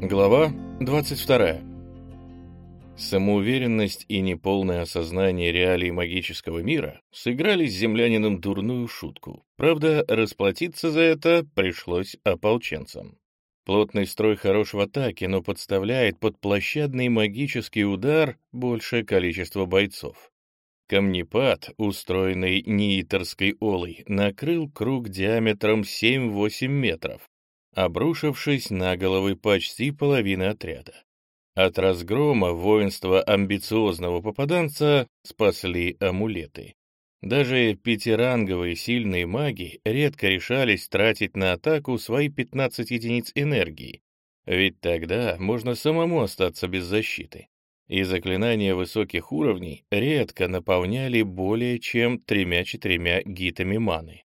Глава 22. Самоуверенность и неполное осознание реалий магического мира сыграли с землянином дурную шутку. Правда, расплатиться за это пришлось ополченцам. Плотный строй хорош в атаке, но подставляет под площадный магический удар большее количество бойцов. Камнепад, устроенный неитерской олой, накрыл круг диаметром 7-8 метров, обрушившись на головы почти половины отряда. От разгрома воинства амбициозного попаданца спасли амулеты. Даже пятиранговые сильные маги редко решались тратить на атаку свои 15 единиц энергии, ведь тогда можно самому остаться без защиты. И заклинания высоких уровней редко наполняли более чем тремя-четырьмя гитами маны.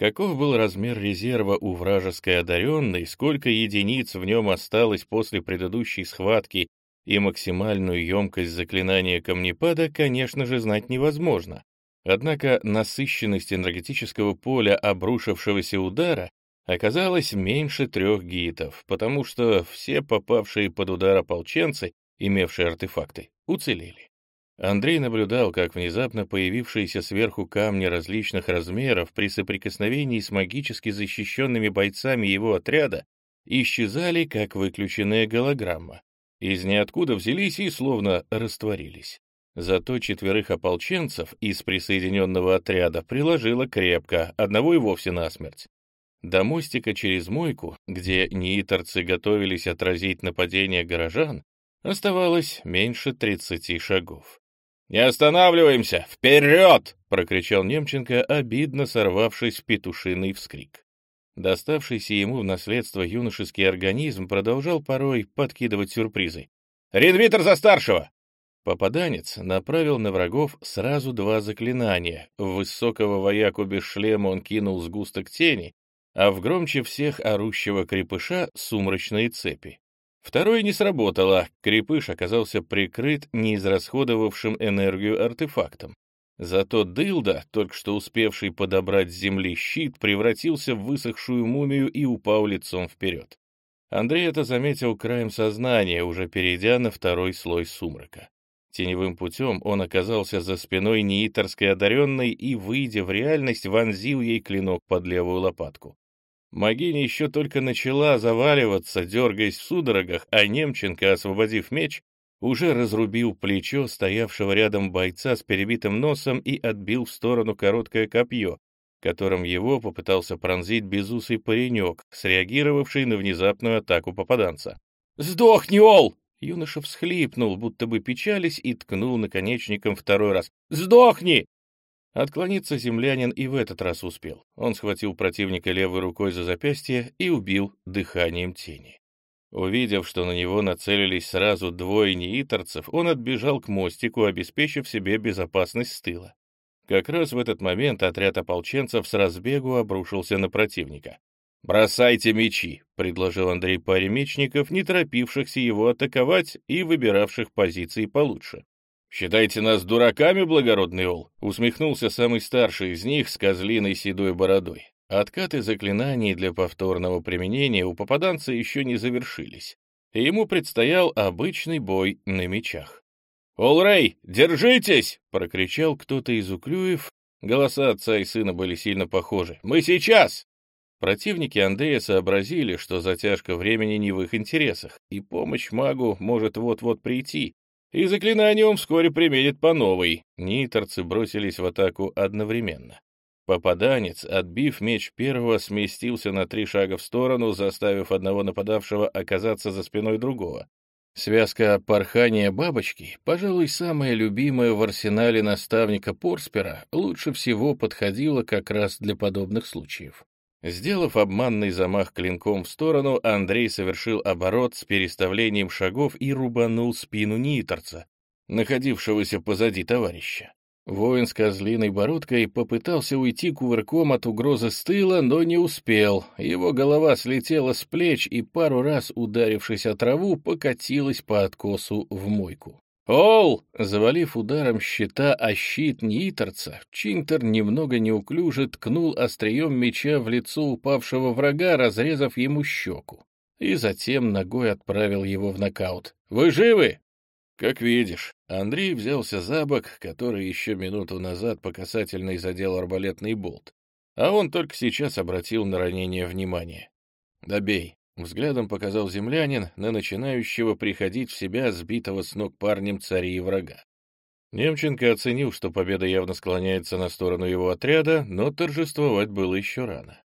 Каков был размер резерва у вражеской одаренной, сколько единиц в нем осталось после предыдущей схватки и максимальную емкость заклинания камнепада, конечно же, знать невозможно. Однако насыщенность энергетического поля обрушившегося удара оказалась меньше трех гитов, потому что все попавшие под удар ополченцы, имевшие артефакты, уцелели. Андрей наблюдал, как внезапно появившиеся сверху камни различных размеров при соприкосновении с магически защищенными бойцами его отряда исчезали, как выключенная голограмма. Из ниоткуда взялись и словно растворились. Зато четверых ополченцев из присоединенного отряда приложило крепко, одного и вовсе насмерть. До мостика через мойку, где неиторцы готовились отразить нападение горожан, оставалось меньше тридцати шагов. «Не останавливаемся! Вперед!» — прокричал Немченко, обидно сорвавшись в петушиный вскрик. Доставшийся ему в наследство юношеский организм продолжал порой подкидывать сюрпризы. «Ринвитер за старшего!» Попаданец направил на врагов сразу два заклинания. В высокого вояку без шлема он кинул сгусток тени, а в громче всех орущего крепыша — сумрачные цепи. Второе не сработало, крепыш оказался прикрыт неизрасходовавшим энергию артефактом. Зато Дылда, только что успевший подобрать с земли щит, превратился в высохшую мумию и упал лицом вперед. Андрей это заметил краем сознания, уже перейдя на второй слой сумрака. Теневым путем он оказался за спиной неиторской одаренной и, выйдя в реальность, вонзил ей клинок под левую лопатку. Магиня еще только начала заваливаться, дергаясь в судорогах, а Немченко, освободив меч, уже разрубил плечо стоявшего рядом бойца с перебитым носом и отбил в сторону короткое копье, которым его попытался пронзить безусый паренек, среагировавший на внезапную атаку попаданца. «Сдохни, Ол!» Юноша всхлипнул, будто бы печались, и ткнул наконечником второй раз. «Сдохни!» Отклониться землянин и в этот раз успел. Он схватил противника левой рукой за запястье и убил дыханием тени. Увидев, что на него нацелились сразу двое неиторцев, он отбежал к мостику, обеспечив себе безопасность с тыла. Как раз в этот момент отряд ополченцев с разбегу обрушился на противника. «Бросайте мечи», — предложил Андрей паре мечников, не торопившихся его атаковать и выбиравших позиции получше. «Считайте нас дураками, благородный Ол?» — усмехнулся самый старший из них с козлиной седой бородой. Откаты заклинаний для повторного применения у попаданца еще не завершились, и ему предстоял обычный бой на мечах. «Олрей, держитесь!» — прокричал кто-то из уклюев. Голоса отца и сына были сильно похожи. «Мы сейчас!» Противники Андрея сообразили, что затяжка времени не в их интересах, и помощь магу может вот-вот прийти, и заклинание он вскоре применит по новой. Ниторцы бросились в атаку одновременно. Попаданец, отбив меч первого, сместился на три шага в сторону, заставив одного нападавшего оказаться за спиной другого. Связка порхания бабочки, пожалуй, самая любимая в арсенале наставника Порспера, лучше всего подходила как раз для подобных случаев. Сделав обманный замах клинком в сторону, Андрей совершил оборот с переставлением шагов и рубанул спину Ниторца, находившегося позади товарища. Воин с козлиной бородкой попытался уйти кувырком от угрозы с тыла, но не успел. Его голова слетела с плеч и, пару раз ударившись о траву, покатилась по откосу в мойку. «Ол!» — завалив ударом щита о щит Ниторца, Чинтер немного неуклюже ткнул острием меча в лицо упавшего врага, разрезав ему щеку. и затем ногой отправил его в нокаут. «Вы живы?» Как видишь, Андрей взялся за бок, который еще минуту назад по касательной задел арбалетный болт, а он только сейчас обратил на ранение внимание. «Добей», — взглядом показал землянин на начинающего приходить в себя сбитого с ног парнем цари и врага. Немченко оценил, что победа явно склоняется на сторону его отряда, но торжествовать было еще рано.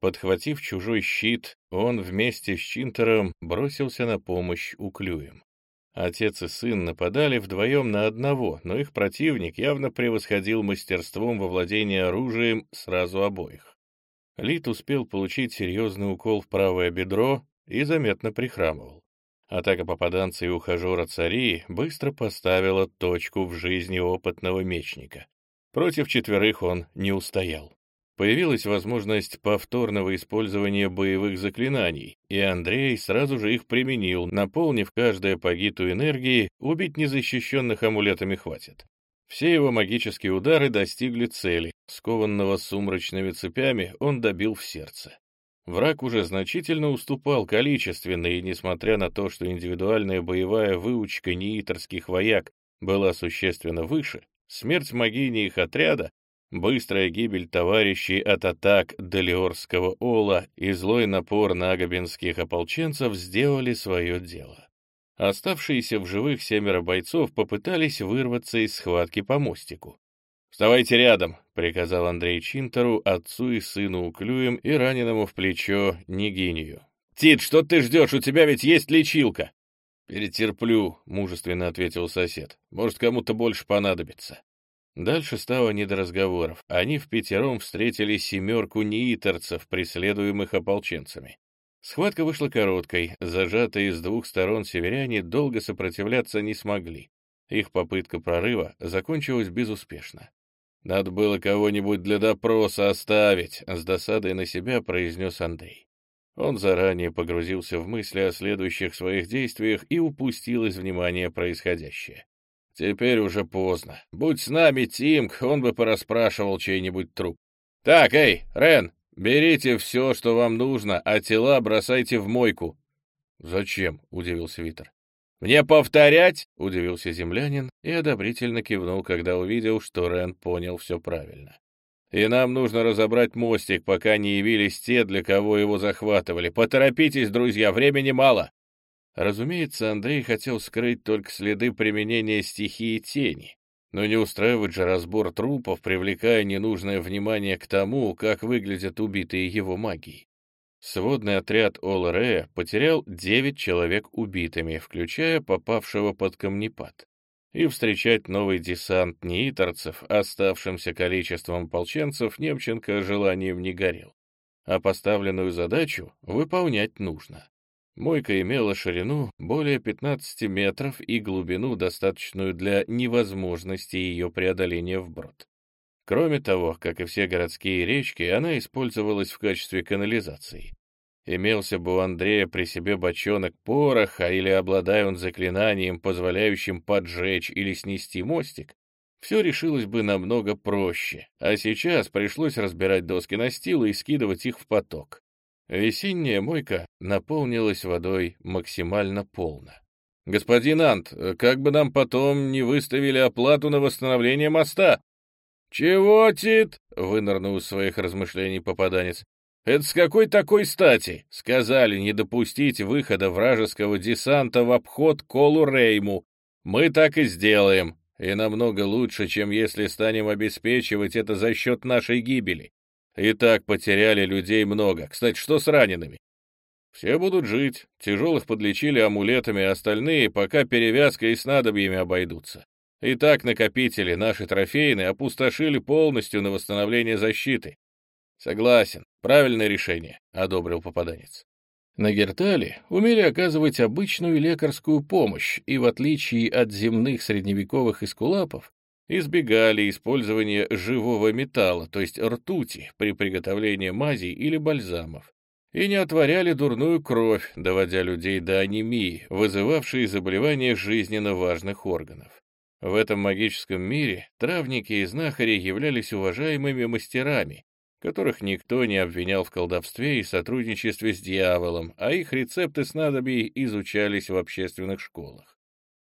Подхватив чужой щит, он вместе с Чинтером бросился на помощь уклюем. Отец и сын нападали вдвоем на одного, но их противник явно превосходил мастерством во владении оружием сразу обоих. Лит успел получить серьезный укол в правое бедро и заметно прихрамывал. Атака попаданца и ухажера цари быстро поставила точку в жизни опытного мечника. Против четверых он не устоял. Появилась возможность повторного использования боевых заклинаний, и Андрей сразу же их применил, наполнив каждое пагиту энергии, убить незащищенных амулетами хватит. Все его магические удары достигли цели, скованного сумрачными цепями он добил в сердце. Враг уже значительно уступал количественно, и несмотря на то, что индивидуальная боевая выучка неиторских вояк была существенно выше, смерть могини их отряда Быстрая гибель товарищей от атак Делиорского Ола и злой напор нагобинских ополченцев сделали свое дело. Оставшиеся в живых семеро бойцов попытались вырваться из схватки по мостику. «Вставайте рядом», — приказал Андрей Чинтеру, отцу и сыну Уклюем и раненому в плечо Нигинию. «Тит, что ты ждешь? У тебя ведь есть лечилка!» «Перетерплю», — мужественно ответил сосед. «Может, кому-то больше понадобится». Дальше стало не до разговоров. Они в пятером встретили семерку неиторцев, преследуемых ополченцами. Схватка вышла короткой, зажатые с двух сторон северяне долго сопротивляться не смогли. Их попытка прорыва закончилась безуспешно. «Надо было кого-нибудь для допроса оставить», — с досадой на себя произнес Андрей. Он заранее погрузился в мысли о следующих своих действиях и упустил из внимания происходящее. Теперь уже поздно. Будь с нами Тимк, он бы порасспрашивал чей-нибудь труп. Так, эй, Рен, берите все, что вам нужно, а тела бросайте в мойку. Зачем? — удивился Витер. «Мне повторять?» — удивился землянин и одобрительно кивнул, когда увидел, что Рен понял все правильно. «И нам нужно разобрать мостик, пока не явились те, для кого его захватывали. Поторопитесь, друзья, времени мало!» Разумеется, Андрей хотел скрыть только следы применения стихии тени, но не устраивать же разбор трупов, привлекая ненужное внимание к тому, как выглядят убитые его магией. Сводный отряд Оларея потерял девять человек убитыми, включая попавшего под камнепад. И встречать новый десант неиторцев, оставшимся количеством ополченцев, Немченко желанием не горел. А поставленную задачу выполнять нужно. Мойка имела ширину более 15 метров и глубину, достаточную для невозможности ее преодоления вброд. Кроме того, как и все городские речки, она использовалась в качестве канализации. Имелся бы у Андрея при себе бочонок пороха или обладая он заклинанием, позволяющим поджечь или снести мостик, все решилось бы намного проще, а сейчас пришлось разбирать доски настила и скидывать их в поток. Весенняя мойка наполнилась водой максимально полно. «Господин Ант, как бы нам потом не выставили оплату на восстановление моста?» «Чего, Тит?» — вынырнул из своих размышлений попаданец. «Это с какой такой стати?» Сказали не допустить выхода вражеского десанта в обход Колу Рейму. Мы так и сделаем. И намного лучше, чем если станем обеспечивать это за счет нашей гибели. И так потеряли людей много. Кстати, что с ранеными? Все будут жить. Тяжелых подлечили амулетами, а остальные пока перевязкой и снадобьями обойдутся. И так накопители, наши трофейные, опустошили полностью на восстановление защиты. Согласен, правильное решение, — одобрил попаданец. На Гертале умели оказывать обычную лекарскую помощь, и в отличие от земных средневековых эскулапов, избегали использования живого металла, то есть ртути, при приготовлении мазей или бальзамов, и не отворяли дурную кровь, доводя людей до анемии, вызывавшей заболевания жизненно важных органов. В этом магическом мире травники и знахари являлись уважаемыми мастерами, которых никто не обвинял в колдовстве и сотрудничестве с дьяволом, а их рецепты снадобий изучались в общественных школах.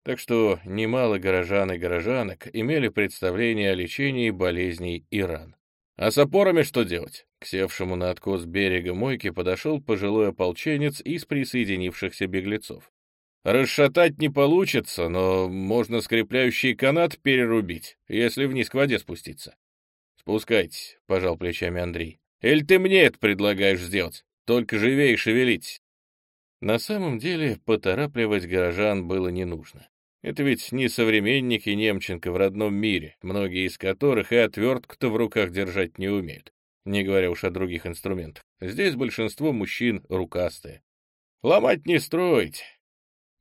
Так что немало горожан и горожанок имели представление о лечении болезней и ран. А с опорами что делать? К севшему на откос берега мойки подошел пожилой ополченец из присоединившихся беглецов. Расшатать не получится, но можно скрепляющий канат перерубить, если вниз к воде спуститься. «Спускайтесь», — пожал плечами Андрей. «Или ты мне это предлагаешь сделать? Только живее шевелить». На самом деле, поторапливать горожан было не нужно. Это ведь не современники Немченко в родном мире, многие из которых и отвертку-то в руках держать не умеют, не говоря уж о других инструментах. Здесь большинство мужчин рукастые. Ломать не строить.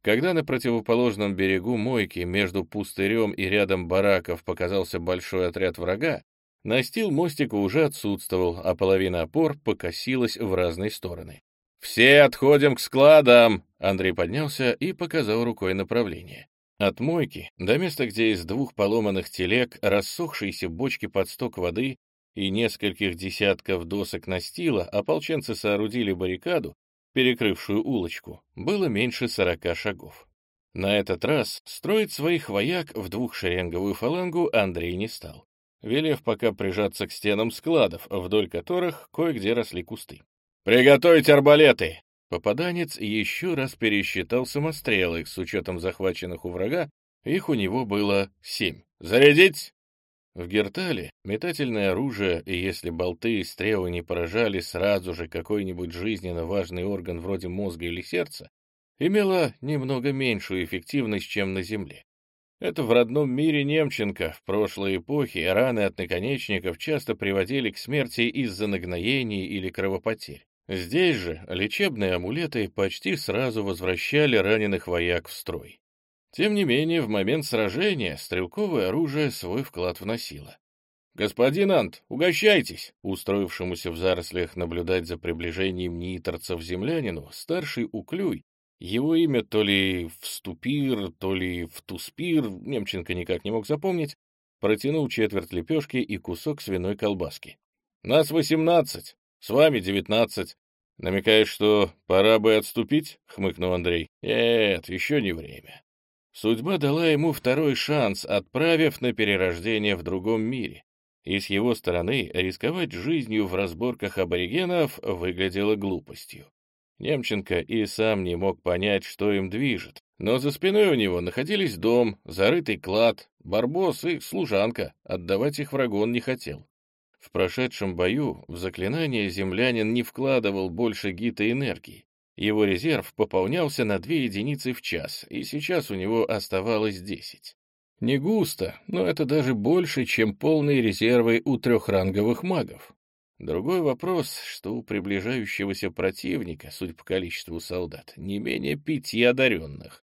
Когда на противоположном берегу мойки между пустырем и рядом бараков показался большой отряд врага, Настил мостика уже отсутствовал, а половина опор покосилась в разные стороны. «Все отходим к складам!» Андрей поднялся и показал рукой направление. От мойки до места, где из двух поломанных телег, рассохшиеся бочки под сток воды и нескольких десятков досок настила ополченцы соорудили баррикаду, перекрывшую улочку, было меньше сорока шагов. На этот раз строить своих вояк в двухшеренговую фалангу Андрей не стал велев пока прижаться к стенам складов, вдоль которых кое-где росли кусты. «Приготовить арбалеты!» Попаданец еще раз пересчитал самострелы, с учетом захваченных у врага, их у него было семь. «Зарядить!» В Гертале метательное оружие, и если болты и стрелы не поражали сразу же какой-нибудь жизненно важный орган вроде мозга или сердца, имело немного меньшую эффективность, чем на Земле. Это в родном мире Немченко в прошлой эпохе раны от наконечников часто приводили к смерти из-за нагноений или кровопотерь. Здесь же лечебные амулеты почти сразу возвращали раненых вояк в строй. Тем не менее, в момент сражения стрелковое оружие свой вклад вносило. «Господин Ант, угощайтесь!» Устроившемуся в зарослях наблюдать за приближением ниторцев землянину, старший Уклюй его имя то ли Вступир, то ли Втуспир, Немченко никак не мог запомнить, протянул четверть лепешки и кусок свиной колбаски. «Нас восемнадцать, с вами девятнадцать. Намекаешь, что пора бы отступить?» — хмыкнул Андрей. «Нет, еще не время». Судьба дала ему второй шанс, отправив на перерождение в другом мире. И с его стороны рисковать жизнью в разборках аборигенов выглядело глупостью. Немченко и сам не мог понять, что им движет. Но за спиной у него находились дом, зарытый клад, барбос и служанка. Отдавать их врагу он не хотел. В прошедшем бою в заклинание землянин не вкладывал больше гита энергии. Его резерв пополнялся на две единицы в час, и сейчас у него оставалось десять. Не густо, но это даже больше, чем полные резервы у трехранговых магов. Другой вопрос, что у приближающегося противника, судя по количеству солдат, не менее пяти одаренных.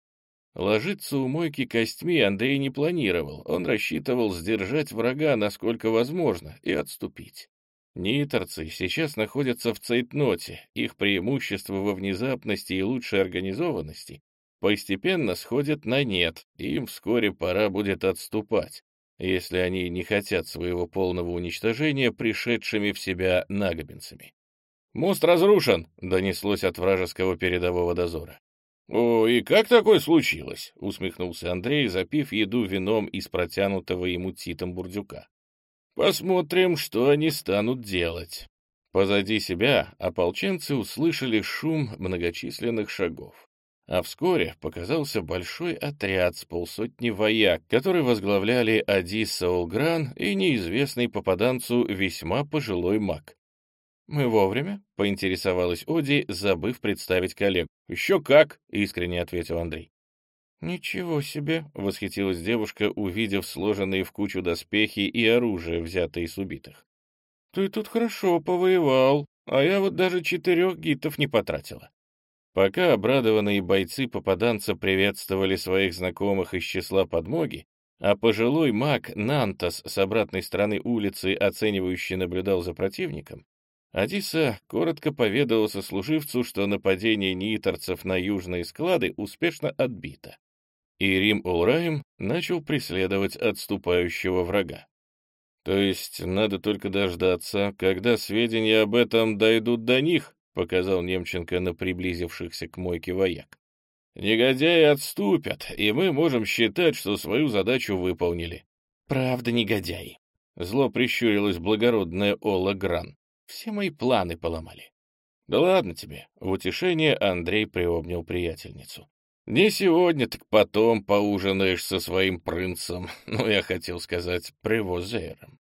Ложиться у мойки костьми Андрей не планировал, он рассчитывал сдержать врага насколько возможно и отступить. Ниторцы сейчас находятся в цейтноте, их преимущество во внезапности и лучшей организованности постепенно сходят на нет, им вскоре пора будет отступать если они не хотят своего полного уничтожения пришедшими в себя нагобинцами. «Мост разрушен!» — донеслось от вражеского передового дозора. «О, и как такое случилось?» — усмехнулся Андрей, запив еду вином из протянутого ему титом бурдюка. «Посмотрим, что они станут делать». Позади себя ополченцы услышали шум многочисленных шагов а вскоре показался большой отряд с полсотни вояк, который возглавляли Адисса Олгран и неизвестный попаданцу весьма пожилой маг. «Мы вовремя?» — поинтересовалась Оди, забыв представить коллег. «Еще как!» — искренне ответил Андрей. «Ничего себе!» — восхитилась девушка, увидев сложенные в кучу доспехи и оружие, взятые с убитых. «Ты тут хорошо повоевал, а я вот даже четырех гитов не потратила». Пока обрадованные бойцы попаданца приветствовали своих знакомых из числа подмоги, а пожилой маг Нантас с обратной стороны улицы оценивающе наблюдал за противником, Адиса коротко поведала сослуживцу, что нападение ниторцев на южные склады успешно отбито, и Рим Улраем начал преследовать отступающего врага. То есть надо только дождаться, когда сведения об этом дойдут до них, показал Немченко на приблизившихся к мойке вояк. Негодяи отступят, и мы можем считать, что свою задачу выполнили. Правда, негодяи. Зло прищурилась благородная Ола Гран. Все мои планы поломали. Да ладно тебе. В утешение Андрей приобнял приятельницу. Не сегодня, так потом поужинаешь со своим принцем. Ну, я хотел сказать, привозером.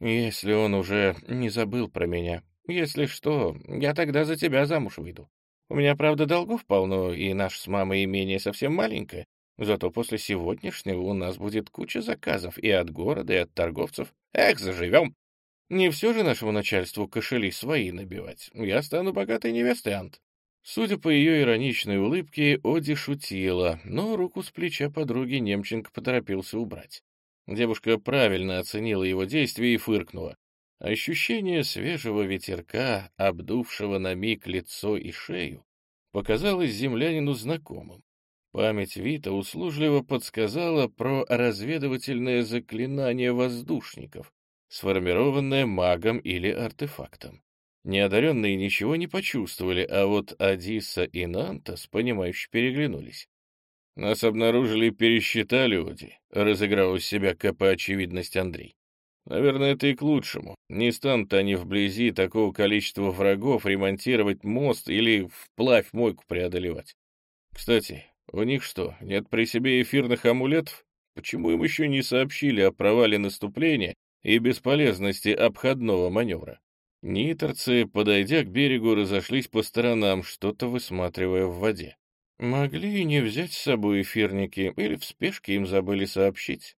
Если он уже не забыл про меня. Если что, я тогда за тебя замуж выйду. У меня, правда, долгов полно, и наш с мамой имение совсем маленькое. Зато после сегодняшнего у нас будет куча заказов и от города, и от торговцев. Эх, заживем! Не все же нашему начальству кошели свои набивать. Я стану богатой невестой, Ант. Судя по ее ироничной улыбке, Оди шутила, но руку с плеча подруги Немченко поторопился убрать. Девушка правильно оценила его действия и фыркнула. Ощущение свежего ветерка, обдувшего на миг лицо и шею, показалось землянину знакомым. Память Вита услужливо подсказала про разведывательное заклинание воздушников, сформированное магом или артефактом. Неодаренные ничего не почувствовали, а вот Адиса и Нантас, понимающе переглянулись. «Нас обнаружили и пересчитали, Оди», — разыграл из себя КП очевидность Андрей. «Наверное, это и к лучшему. Не станут они вблизи такого количества врагов ремонтировать мост или вплавь мойку преодолевать. Кстати, у них что, нет при себе эфирных амулетов? Почему им еще не сообщили о провале наступления и бесполезности обходного маневра?» Ниторцы, подойдя к берегу, разошлись по сторонам, что-то высматривая в воде. Могли и не взять с собой эфирники, или в спешке им забыли сообщить.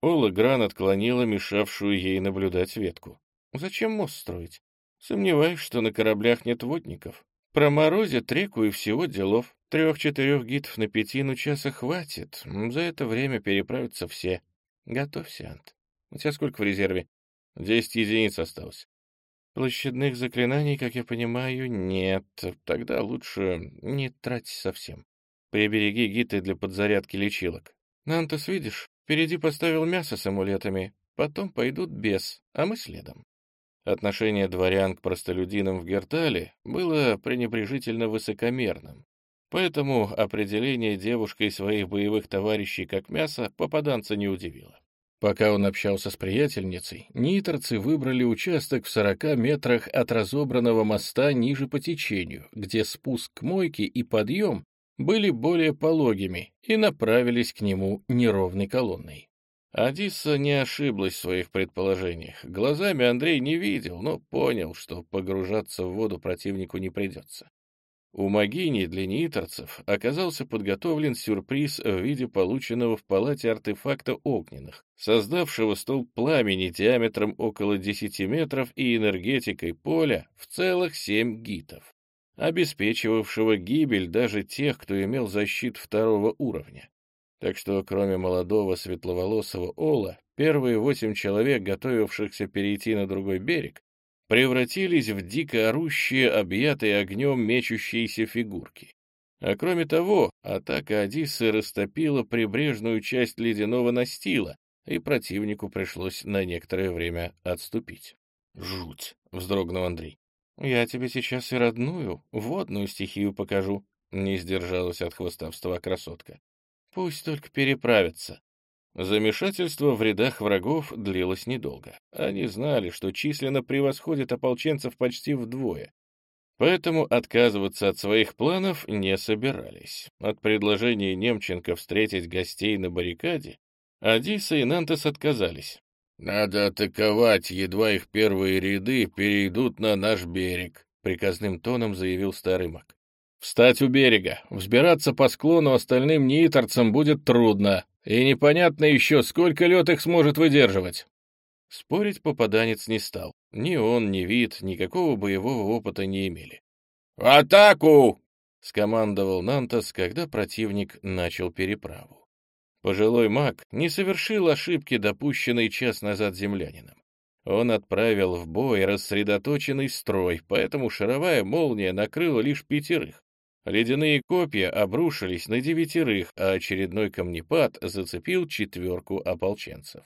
Ола Гран отклонила мешавшую ей наблюдать ветку. Зачем мост строить? Сомневаюсь, что на кораблях нет водников. Проморозят реку и всего делов. Трех-четырех гидов на пятину часа хватит. За это время переправятся все. Готовься, Ант. У тебя сколько в резерве? Десять единиц осталось. Площадных заклинаний, как я понимаю, нет. Тогда лучше не трать совсем. Прибереги гиты для подзарядки лечилок. Нантос, видишь, впереди поставил мясо с амулетами, потом пойдут без, а мы следом. Отношение дворян к простолюдинам в Гертале было пренебрежительно высокомерным, поэтому определение девушкой своих боевых товарищей как мясо попаданца не удивило. Пока он общался с приятельницей, ниторцы выбрали участок в 40 метрах от разобранного моста ниже по течению, где спуск к мойке и подъем были более пологими и направились к нему неровной колонной. Адисса не ошиблась в своих предположениях. Глазами Андрей не видел, но понял, что погружаться в воду противнику не придется. У Магини для ниторцев оказался подготовлен сюрприз в виде полученного в палате артефакта огненных, создавшего столб пламени диаметром около 10 метров и энергетикой поля в целых 7 гитов, обеспечивавшего гибель даже тех, кто имел защиту второго уровня. Так что, кроме молодого светловолосого Ола, первые восемь человек, готовившихся перейти на другой берег, превратились в дико орущие, объятые огнем мечущиеся фигурки. А кроме того, атака Одиссы растопила прибрежную часть ледяного настила, и противнику пришлось на некоторое время отступить. «Жуть!» — вздрогнул Андрей. «Я тебе сейчас и родную, водную стихию покажу», — не сдержалась от хвостовства красотка. «Пусть только переправятся. Замешательство в рядах врагов длилось недолго. Они знали, что численно превосходят ополченцев почти вдвое. Поэтому отказываться от своих планов не собирались. От предложения Немченко встретить гостей на баррикаде Адиса и Нантес отказались. «Надо атаковать, едва их первые ряды перейдут на наш берег», — приказным тоном заявил старый маг. «Встать у берега, взбираться по склону остальным неиторцам будет трудно, и непонятно еще, сколько лед их сможет выдерживать. Спорить попаданец не стал. Ни он, ни вид, никакого боевого опыта не имели. «В атаку!» — скомандовал Нантас, когда противник начал переправу. Пожилой маг не совершил ошибки, допущенной час назад землянином. Он отправил в бой рассредоточенный строй, поэтому шаровая молния накрыла лишь пятерых. Ледяные копья обрушились на девятерых, а очередной камнепад зацепил четверку ополченцев.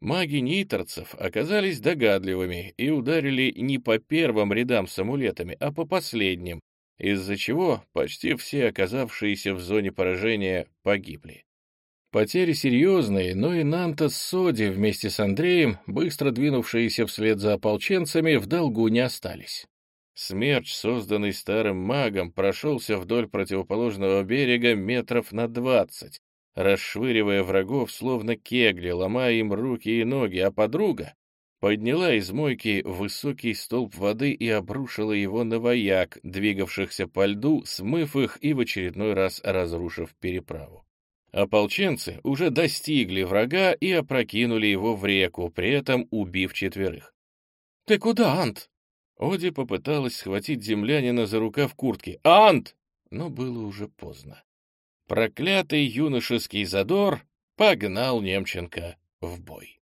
Маги ниторцев оказались догадливыми и ударили не по первым рядам с амулетами, а по последним, из-за чего почти все оказавшиеся в зоне поражения погибли. Потери серьезные, но и Нанта с Соди вместе с Андреем, быстро двинувшиеся вслед за ополченцами, в долгу не остались. Смерч, созданный старым магом, прошелся вдоль противоположного берега метров на двадцать, расшвыривая врагов, словно кегли, ломая им руки и ноги, а подруга подняла из мойки высокий столб воды и обрушила его на вояк, двигавшихся по льду, смыв их и в очередной раз разрушив переправу. Ополченцы уже достигли врага и опрокинули его в реку, при этом убив четверых. «Ты куда, Ант?» Оди попыталась схватить землянина за рукав куртки. «Ант!» Но было уже поздно. Проклятый юношеский задор погнал Немченко в бой.